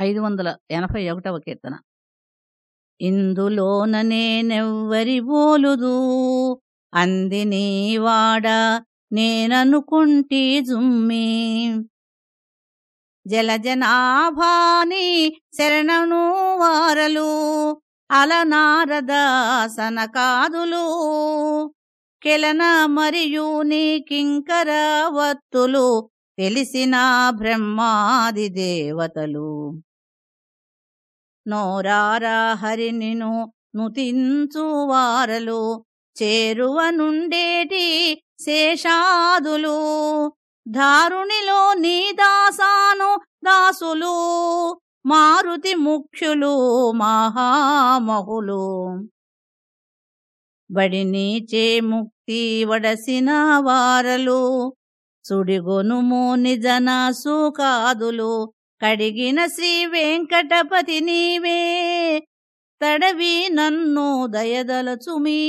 ఐదు వందల ఎనభై ఒకటవ కీర్తన. ఇందులోన నేనెవ్వరి బోలుదు? అందిని వాడ నేననుకుంటి జుమ్మి. జలజనాభాని శరణను వారలు అలనారదాసన కాదులు కెలన మరియు నీ కింకర వత్తులు తెలిసిన బ్రహ్మాది దేవతలు. నోరారా హరినిను నుతించు వారలు చేరువ నుండేటి శేషాదులు. దారుణిలో నీ దాసాను దాసులు మారుతి ముఖ్యులు మహామహులు. బడినీచే ముక్తి వడసిన వారలు సుడిగొనుము నిజన సుఖాదులు కడిగిన శ్రీ వెంకటపతి నీవే. తడవి నన్ను దయదలచుమీ.